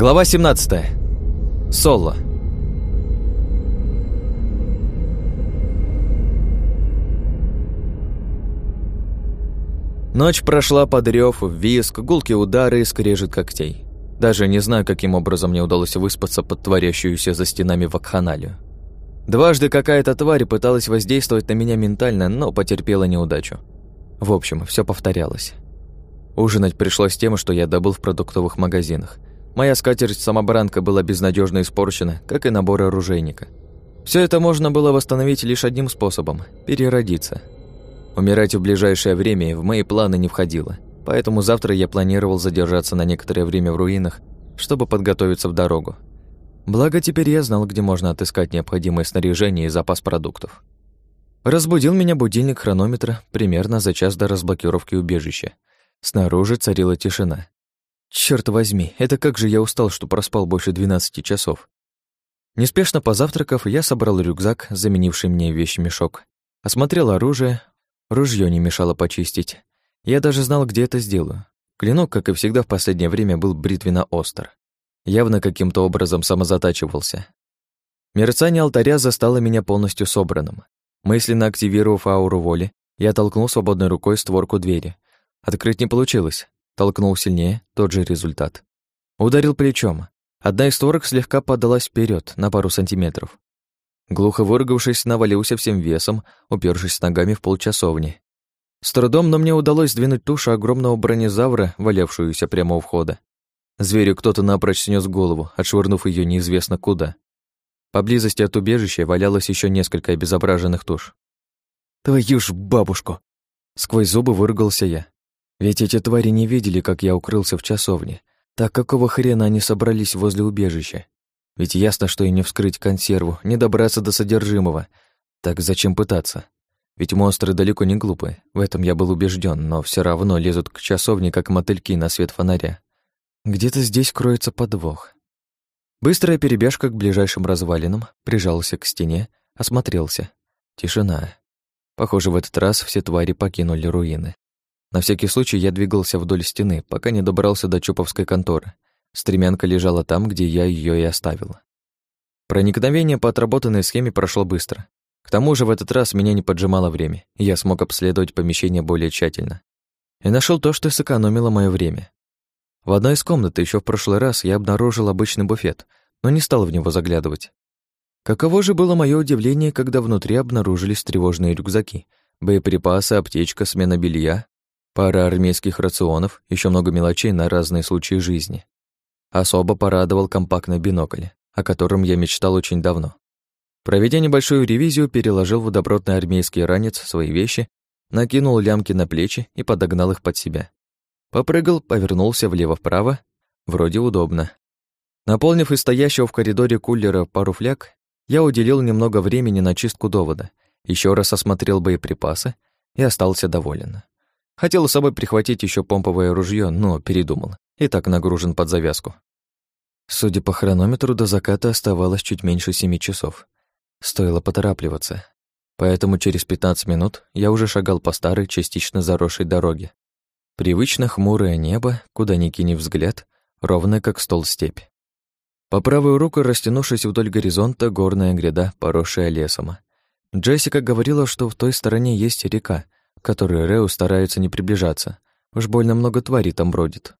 Глава 17. Соло. Ночь прошла под рёв, виск, гулкие удары и скрежет когтей. Даже не знаю, каким образом мне удалось выспаться под творящуюся за стенами вакханалию. Дважды какая-то тварь пыталась воздействовать на меня ментально, но потерпела неудачу. В общем, все повторялось. Ужинать пришлось тем, что я добыл в продуктовых магазинах. Моя скатерть-самобранка была безнадежно испорчена, как и набор оружейника. Все это можно было восстановить лишь одним способом – переродиться. Умирать в ближайшее время в мои планы не входило, поэтому завтра я планировал задержаться на некоторое время в руинах, чтобы подготовиться в дорогу. Благо, теперь я знал, где можно отыскать необходимое снаряжение и запас продуктов. Разбудил меня будильник хронометра примерно за час до разблокировки убежища. Снаружи царила тишина. Черт возьми, это как же я устал, что проспал больше 12 часов. Неспешно позавтракав, я собрал рюкзак, заменивший мне вещь-мешок. Осмотрел оружие, ружье не мешало почистить. Я даже знал, где это сделаю. Клинок, как и всегда в последнее время, был бритвенно-остр. Явно каким-то образом самозатачивался. Мерцание алтаря застало меня полностью собранным. Мысленно активировав ауру воли, я толкнул свободной рукой створку двери. Открыть не получилось. Толкнул сильнее, тот же результат. Ударил плечом. Одна из створок слегка подалась вперед на пару сантиметров. Глухо выругавшись, навалился всем весом, упершись ногами в полчасовни. С трудом, но мне удалось сдвинуть тушу огромного бронезавра, валявшуюся прямо у входа. Зверю кто-то напрочь снес голову, отшвырнув ее неизвестно куда. Поблизости от убежища валялось еще несколько обезображенных туш. «Твою ж бабушку!» Сквозь зубы выругался я. Ведь эти твари не видели, как я укрылся в часовне. Так какого хрена они собрались возле убежища? Ведь ясно, что и не вскрыть консерву, не добраться до содержимого. Так зачем пытаться? Ведь монстры далеко не глупые, в этом я был убежден, но все равно лезут к часовне, как мотыльки на свет фонаря. Где-то здесь кроется подвох. Быстрая перебежка к ближайшим развалинам, прижался к стене, осмотрелся. Тишина. Похоже, в этот раз все твари покинули руины. На всякий случай я двигался вдоль стены, пока не добрался до Чуповской конторы. Стремянка лежала там, где я ее и оставил. Проникновение по отработанной схеме прошло быстро. К тому же в этот раз меня не поджимало время, и я смог обследовать помещение более тщательно. И нашел то, что сэкономило мое время. В одной из комнат еще в прошлый раз я обнаружил обычный буфет, но не стал в него заглядывать. Каково же было мое удивление, когда внутри обнаружились тревожные рюкзаки, боеприпасы, аптечка, смена белья, Пара армейских рационов, еще много мелочей на разные случаи жизни. Особо порадовал компактный бинокль, о котором я мечтал очень давно. Проведя небольшую ревизию, переложил в добротный армейский ранец свои вещи, накинул лямки на плечи и подогнал их под себя. Попрыгал, повернулся влево-вправо. Вроде удобно. Наполнив из стоящего в коридоре кулера пару фляг, я уделил немного времени на чистку довода, еще раз осмотрел боеприпасы и остался доволен. Хотел с собой прихватить еще помповое ружье, но передумал. И так нагружен под завязку. Судя по хронометру, до заката оставалось чуть меньше семи часов. Стоило поторапливаться. Поэтому через 15 минут я уже шагал по старой, частично заросшей дороге. Привычно хмурое небо, куда ни кинь взгляд, ровно как стол степь. По правую руку, растянувшись вдоль горизонта, горная гряда, поросшая лесом. Джессика говорила, что в той стороне есть река, к которой Реу старается не приближаться. Уж больно много тварей там бродит.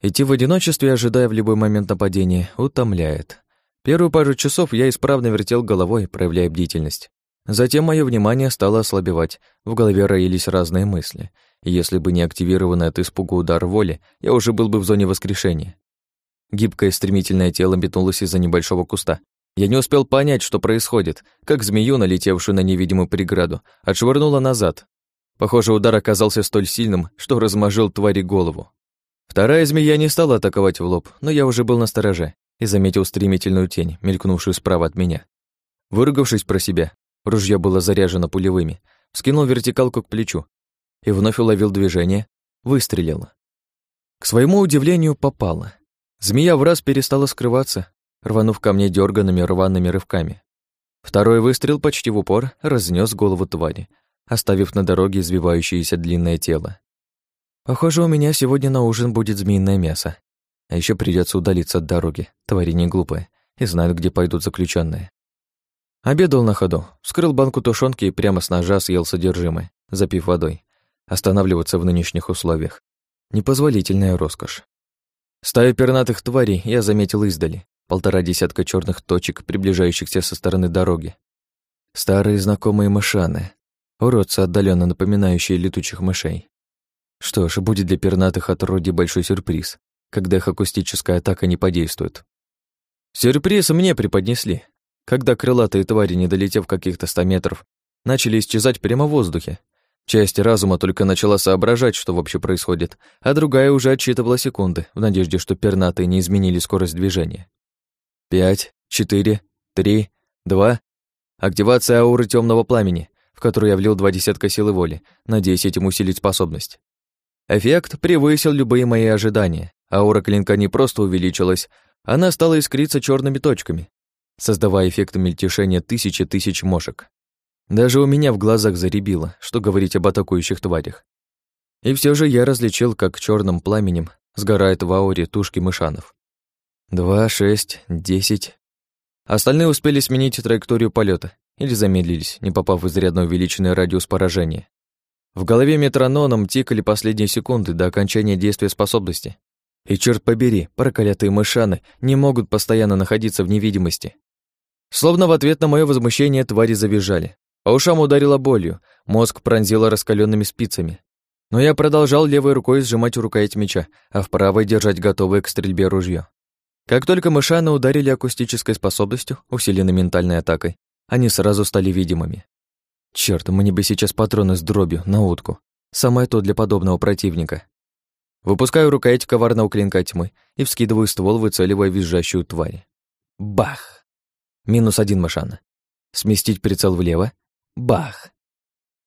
Идти в одиночестве, ожидая в любой момент нападения, утомляет. Первую пару часов я исправно вертел головой, проявляя бдительность. Затем мое внимание стало ослабевать, в голове роились разные мысли. И если бы не активированный от испуга удар воли, я уже был бы в зоне воскрешения. Гибкое стремительное тело метнулось из-за небольшого куста. Я не успел понять, что происходит, как змею, налетевшую на невидимую преграду, отшвырнула назад, Похоже, удар оказался столь сильным, что размажил твари голову. Вторая змея не стала атаковать в лоб, но я уже был на стороже и заметил стремительную тень, мелькнувшую справа от меня. Выругавшись про себя, ружье было заряжено пулевыми, скинул вертикалку к плечу и вновь уловил движение, выстрелил. К своему удивлению, попало. Змея в раз перестала скрываться, рванув ко мне дерганными рваными рывками. Второй выстрел почти в упор разнес голову твари, оставив на дороге извивающееся длинное тело. Похоже, у меня сегодня на ужин будет змеиное мясо. А еще придется удалиться от дороги, твари не глупые, и знают, где пойдут заключенные. Обедал на ходу, вскрыл банку тушенки и прямо с ножа съел содержимое, запив водой. Останавливаться в нынешних условиях. Непозволительная роскошь. Стаю пернатых тварей я заметил издали. Полтора десятка черных точек, приближающихся со стороны дороги. Старые знакомые мышаны. Уродцы, отдаленно напоминающие летучих мышей. Что ж, будет для пернатых отродий большой сюрприз, когда их акустическая атака не подействует. Сюрприз мне преподнесли, когда крылатые твари, не долетев каких-то ста метров, начали исчезать прямо в воздухе. Часть разума только начала соображать, что вообще происходит, а другая уже отчитывала секунды, в надежде, что пернатые не изменили скорость движения. Пять, четыре, три, два. Активация ауры темного пламени, в которую я влил два десятка силы воли, надеясь этим усилить способность. Эффект превысил любые мои ожидания. Аура клинка не просто увеличилась, она стала искриться черными точками, создавая эффект мельтешения тысячи тысяч мошек. Даже у меня в глазах заребило, что говорить об атакующих тварях. И все же я различил, как черным пламенем сгорает в ауре тушки мышанов. Два, шесть, десять. Остальные успели сменить траекторию полета или замедлились, не попав в изрядно увеличенный радиус поражения. В голове метрономом тикали последние секунды до окончания действия способности. И черт побери, проклятые мышаны не могут постоянно находиться в невидимости. Словно в ответ на мое возмущение твари завизжали. По ушам ударило болью, мозг пронзило раскаленными спицами. Но я продолжал левой рукой сжимать рукоять меча, а в правой держать готовое к стрельбе ружье. Как только мышаны ударили акустической способностью, усиленной ментальной атакой, они сразу стали видимыми. Чёрт, мне бы сейчас патроны с дробью на утку. Самое то для подобного противника. Выпускаю рукоять коварного клинка тьмы и вскидываю ствол, выцеливая визжащую тварь. Бах! Минус один мышана. Сместить прицел влево. Бах!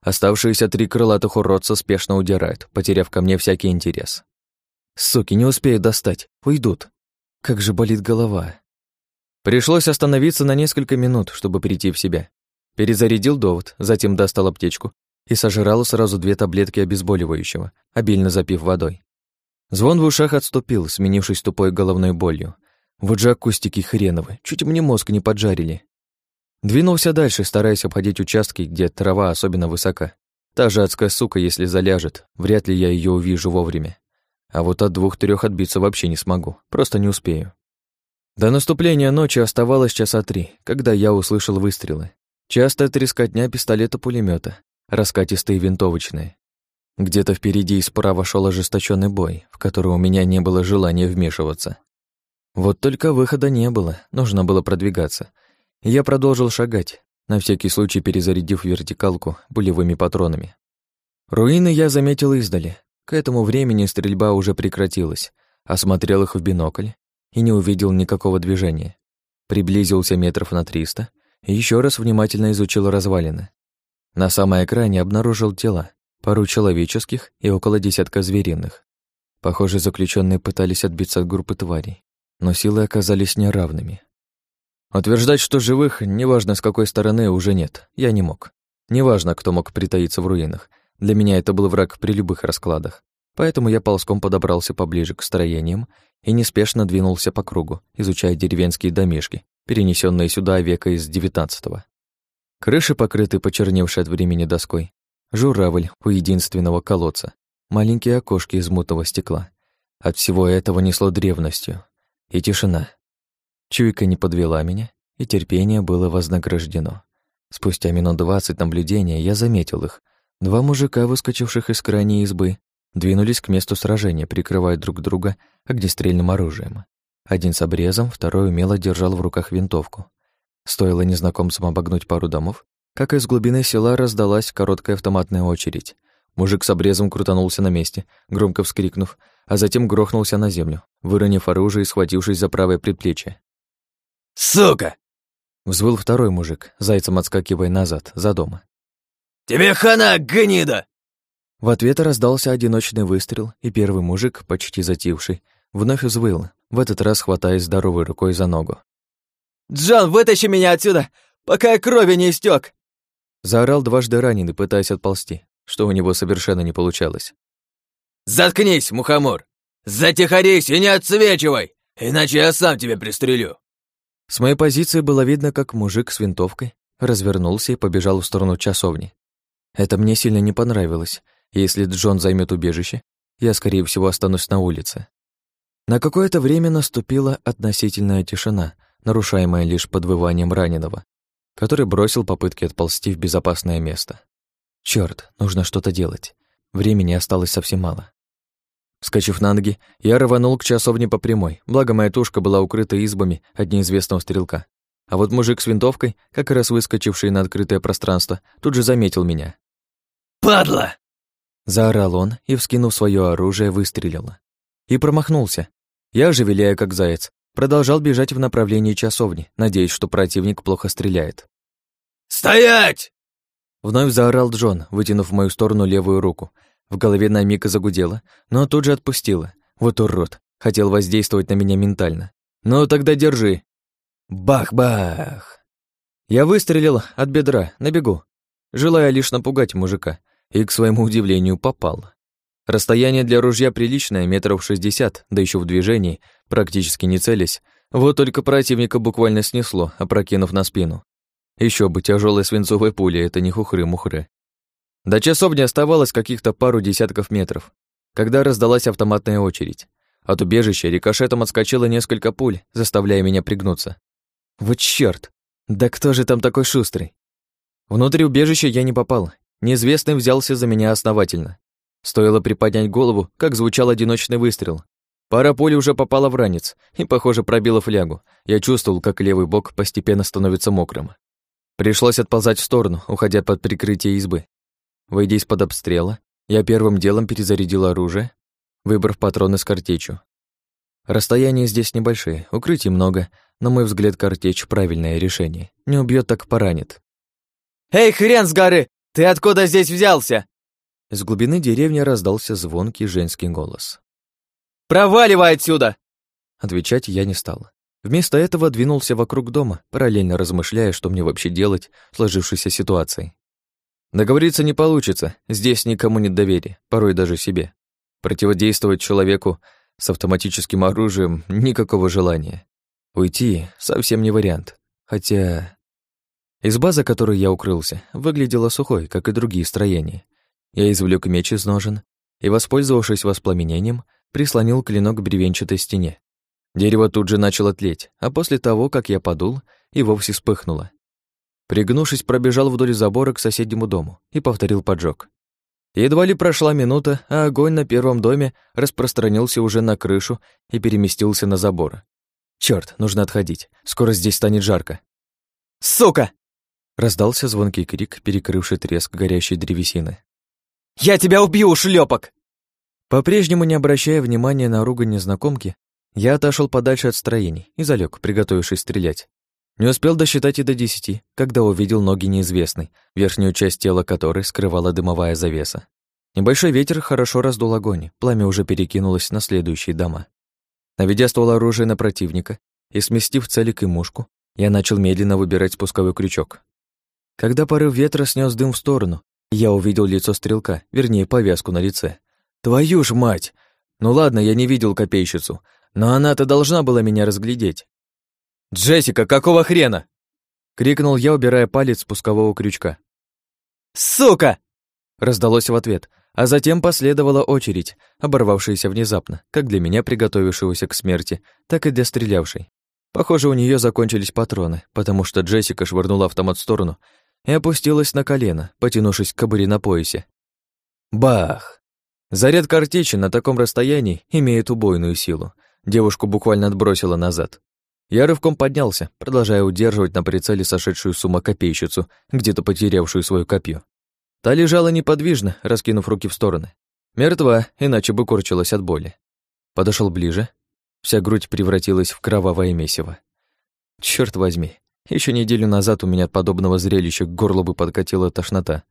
Оставшиеся три крылатых уродца спешно удирают, потеряв ко мне всякий интерес. Суки, не успеют достать, уйдут. Как же болит голова. Пришлось остановиться на несколько минут, чтобы прийти в себя. Перезарядил довод, затем достал аптечку и сожрал сразу две таблетки обезболивающего, обильно запив водой. Звон в ушах отступил, сменившись тупой головной болью. Вот же акустики хреновы, чуть мне мозг не поджарили. Двинулся дальше, стараясь обходить участки, где трава особенно высока. Та же адская сука, если заляжет, вряд ли я ее увижу вовремя. А вот от двух-трех отбиться вообще не смогу, просто не успею. До наступления ночи оставалось часа три, когда я услышал выстрелы. Часто трескотня пистолета пулемета, раскатистые винтовочные. Где-то впереди и справа шел ожесточенный бой, в который у меня не было желания вмешиваться. Вот только выхода не было, нужно было продвигаться. Я продолжил шагать, на всякий случай перезарядив вертикалку пулевыми патронами. Руины я заметил издали, к этому времени стрельба уже прекратилась, осмотрел их в бинокль и не увидел никакого движения. Приблизился метров на триста и еще раз внимательно изучил развалины. На самой экране обнаружил тела, пару человеческих и около десятка звериных. Похоже, заключенные пытались отбиться от группы тварей, но силы оказались неравными. Утверждать, что живых, неважно с какой стороны, уже нет, я не мог. Неважно, кто мог притаиться в руинах, для меня это был враг при любых раскладах. Поэтому я ползком подобрался поближе к строениям и неспешно двинулся по кругу, изучая деревенские домишки, перенесенные сюда века из девятнадцатого. Крыши покрыты почерневшей от времени доской. Журавль у единственного колодца. Маленькие окошки из мутного стекла. От всего этого несло древностью. И тишина. Чуйка не подвела меня, и терпение было вознаграждено. Спустя минут двадцать наблюдения я заметил их — Два мужика, выскочивших из крайней избы, двинулись к месту сражения, прикрывая друг друга огнестрельным оружием. Один с обрезом, второй умело держал в руках винтовку. Стоило незнакомцам обогнуть пару домов, как из глубины села раздалась короткая автоматная очередь. Мужик с обрезом крутанулся на месте, громко вскрикнув, а затем грохнулся на землю, выронив оружие и схватившись за правое предплечье. «Сука!» Взвыл второй мужик, зайцем отскакивая назад, за дом. «Тебе хана, гнида!» В ответ раздался одиночный выстрел, и первый мужик, почти затихший, вновь взвыл, в этот раз хватаясь здоровой рукой за ногу. «Джон, вытащи меня отсюда, пока я крови не истек! Заорал дважды раненый, пытаясь отползти, что у него совершенно не получалось. «Заткнись, мухомор! Затихарись и не отсвечивай, иначе я сам тебя пристрелю!» С моей позиции было видно, как мужик с винтовкой развернулся и побежал в сторону часовни. Это мне сильно не понравилось. Если Джон займет убежище, я, скорее всего, останусь на улице. На какое-то время наступила относительная тишина, нарушаемая лишь подвыванием раненого, который бросил попытки отползти в безопасное место. Черт, нужно что-то делать. Времени осталось совсем мало. Скачив на ноги, я рванул к часовне по прямой, благо моя тушка была укрыта избами от неизвестного стрелка. А вот мужик с винтовкой, как раз выскочивший на открытое пространство, тут же заметил меня. «Падла!» Заорал он и, вскинув свое оружие, выстрелил. И промахнулся. Я же, виляя как заяц, продолжал бежать в направлении часовни, надеясь, что противник плохо стреляет. «Стоять!» Вновь заорал Джон, вытянув в мою сторону левую руку. В голове на миг загудело, но тут же отпустила. Вот урод, хотел воздействовать на меня ментально. «Ну тогда держи!» Бах-бах! Я выстрелил от бедра, на бегу, желая лишь напугать мужика, и, к своему удивлению, попал. Расстояние для ружья приличное, метров шестьдесят, да еще в движении, практически не целясь. Вот только противника буквально снесло, опрокинув на спину. Еще бы, тяжелая свинцовая пуля — это не хухры-мухры. До часовни оставалось каких-то пару десятков метров, когда раздалась автоматная очередь. От убежища рикошетом отскочило несколько пуль, заставляя меня пригнуться. Вот чёрт! Да кто же там такой шустрый? Внутрь убежища я не попал. Неизвестный взялся за меня основательно. Стоило приподнять голову, как звучал одиночный выстрел. Пара пуль уже попала в ранец и, похоже, пробила флягу. Я чувствовал, как левый бок постепенно становится мокрым. Пришлось отползать в сторону, уходя под прикрытие избы. Выйдя из-под обстрела, я первым делом перезарядил оружие, выбрав патроны с картечью. Расстояния здесь небольшие, укрытий много, на мой взгляд, картечь — правильное решение. Не убьет, так поранит. «Эй, хрен с горы! Ты откуда здесь взялся?» Из глубины деревни раздался звонкий женский голос. «Проваливай отсюда!» Отвечать я не стал. Вместо этого двинулся вокруг дома, параллельно размышляя, что мне вообще делать в сложившейся ситуации. Договориться не получится, здесь никому нет доверия, порой даже себе. Противодействовать человеку с автоматическим оружием никакого желания. Уйти совсем не вариант. Хотя... Изба, за которой я укрылся, выглядела сухой, как и другие строения. Я извлек меч из ножен и, воспользовавшись воспламенением, прислонил клинок к бревенчатой стене. Дерево тут же начало тлеть, а после того, как я подул, и вовсе вспыхнуло. Пригнувшись, пробежал вдоль забора к соседнему дому и повторил поджог. Едва ли прошла минута, а огонь на первом доме распространился уже на крышу и переместился на забор. Черт, нужно отходить. Скоро здесь станет жарко. «Сука!» Раздался звонкий крик, перекрывший треск горящей древесины. «Я тебя убью, шлепок! По-прежнему не обращая внимания на ругань незнакомки, я отошел подальше от строений и залег, приготовившись стрелять. Не успел досчитать и до десяти, когда увидел ноги неизвестной, верхнюю часть тела которой скрывала дымовая завеса. Небольшой ветер хорошо раздул огонь, пламя уже перекинулось на следующие дома. Наведя ствол оружия на противника и сместив целик и мушку, я начал медленно выбирать спусковой крючок. Когда порыв ветра снес дым в сторону, я увидел лицо стрелка, вернее, повязку на лице. Твою ж мать! Ну ладно, я не видел копейщицу, но она-то должна была меня разглядеть. «Джессика, какого хрена?» — крикнул я, убирая палец спускового крючка. «Сука!» — раздалось в ответ, а затем последовала очередь, оборвавшаяся внезапно, как для меня приготовившегося к смерти, так и для стрелявшей. Похоже, у нее закончились патроны, потому что Джессика швырнула автомат в сторону и опустилась на колено, потянувшись к кобуре на поясе. Бах! Заряд картечи на таком расстоянии имеет убойную силу. Девушку буквально отбросило назад. Я рывком поднялся, продолжая удерживать на прицеле сошедшую с ума копейщицу, где-то потерявшую свое копье. Та лежала неподвижно, раскинув руки в стороны. Мертва, иначе бы корчилась от боли. Подошел ближе. Вся грудь превратилась в кровавое месиво. Черт возьми, еще неделю назад у меня от подобного зрелища к горлу бы подкатила тошнота.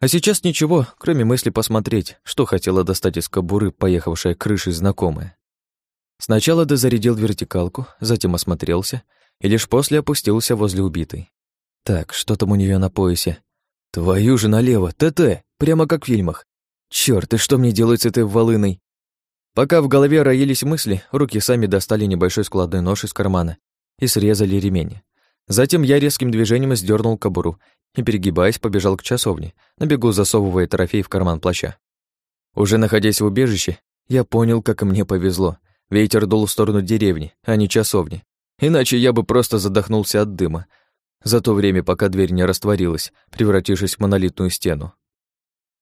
А сейчас ничего, кроме мысли посмотреть, что хотела достать из кобуры поехавшая крышей знакомая. Сначала дозарядил вертикалку, затем осмотрелся и лишь после опустился возле убитой. Так, что там у нее на поясе? Твою же налево, ТТ, прямо как в фильмах. Чёрт, и что мне делать с этой волыной? Пока в голове роились мысли, руки сами достали небольшой складной нож из кармана и срезали ремень. Затем я резким движением сдернул кобуру и, перегибаясь, побежал к часовне, на бегу засовывая трофей в карман плаща. Уже находясь в убежище, я понял, как мне повезло. Ветер дул в сторону деревни, а не часовни. Иначе я бы просто задохнулся от дыма. За то время, пока дверь не растворилась, превратившись в монолитную стену.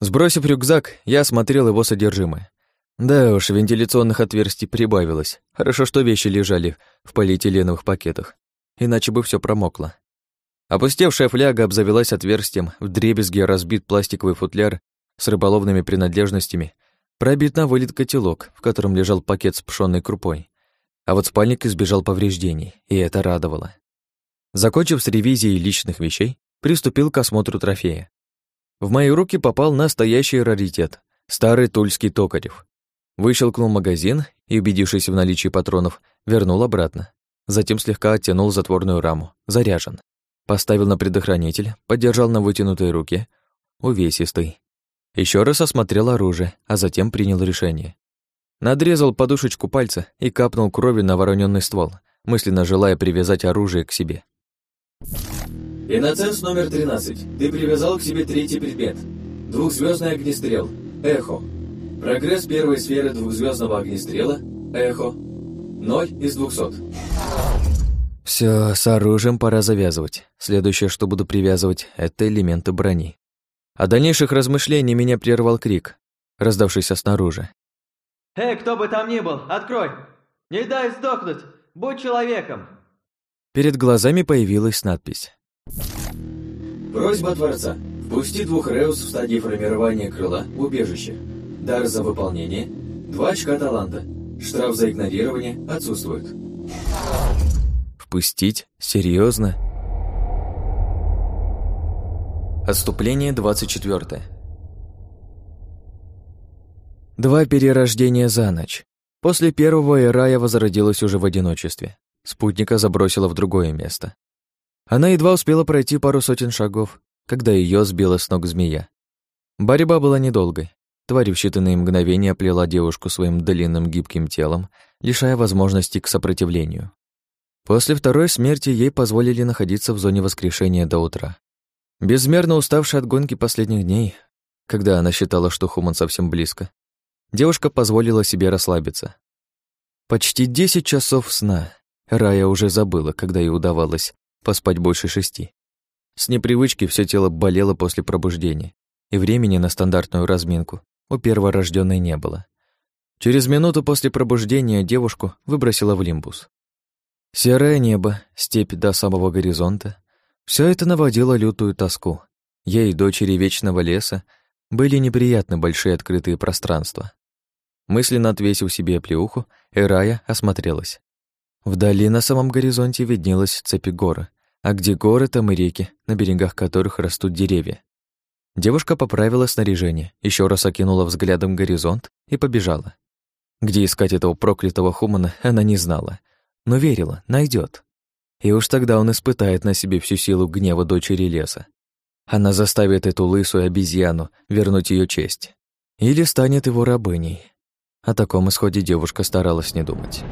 Сбросив рюкзак, я осмотрел его содержимое. Да уж, вентиляционных отверстий прибавилось. Хорошо, что вещи лежали в полиэтиленовых пакетах, иначе бы все промокло. Опустевшая фляга обзавелась отверстием, в дребезге разбит пластиковый футляр с рыболовными принадлежностями, пробит на вылет котелок, в котором лежал пакет с пшённой крупой. А вот спальник избежал повреждений, и это радовало. Закончив с ревизией личных вещей, приступил к осмотру трофея. В мои руки попал настоящий раритет — старый тульский токарев. Выщелкнул магазин и, убедившись в наличии патронов, вернул обратно. Затем слегка оттянул затворную раму. Заряжен. Поставил на предохранитель, подержал на вытянутой руке. Увесистый. Еще раз осмотрел оружие, а затем принял решение. Надрезал подушечку пальца и капнул крови на вороненный ствол, мысленно желая привязать оружие к себе. Иноценс номер 13. Ты привязал к себе третий предмет. Двухзвездный огнестрел. Эхо. Прогресс первой сферы двухзвездного огнестрела – эхо. Ноль из двухсот. Все, с оружием пора завязывать. Следующее, что буду привязывать, это элементы брони. О дальнейших размышлениях меня прервал крик, раздавшийся снаружи. «Эй, кто бы там ни был, открой! Не дай сдохнуть! Будь человеком!» Перед глазами появилась надпись. Просьба Творца. Впусти двух Реус в стадии формирования крыла в убежище. Дар за выполнение. Два очка таланта. Штраф за игнорирование отсутствует. Впустить? Серьезно? Отступление 24. Два перерождения за ночь. После первого Ирая возродилась уже в одиночестве. Спутника забросила в другое место. Она едва успела пройти пару сотен шагов, когда ее сбила с ног змея. Борьба была недолгой. Тварь в считанные мгновения оплела девушку своим длинным гибким телом, лишая возможности к сопротивлению. После второй смерти ей позволили находиться в зоне воскрешения до утра. Безмерно уставшая от гонки последних дней, когда она считала, что Хуман совсем близко, девушка позволила себе расслабиться. Почти десять часов сна. Рая уже забыла, когда ей удавалось поспать больше шести. С непривычки все тело болело после пробуждения, и времени на стандартную разминку у перворожденной не было. Через минуту после пробуждения девушку выбросило в лимбус. Серое небо, степь до самого горизонта — все это наводило лютую тоску. Ей, дочери Вечного леса, были неприятны большие открытые пространства. Мысленно отвесив себе плеуху, Эрая осмотрелась. Вдали на самом горизонте виднелась цепи горы, а где горы, там и реки, на берегах которых растут деревья. Девушка поправила снаряжение, еще раз окинула взглядом горизонт и побежала. Где искать этого проклятого Хумана, она не знала, но верила, найдет. И уж тогда он испытает на себе всю силу гнева дочери леса. Она заставит эту лысую обезьяну вернуть ее честь. Или станет его рабыней. О таком исходе девушка старалась не думать.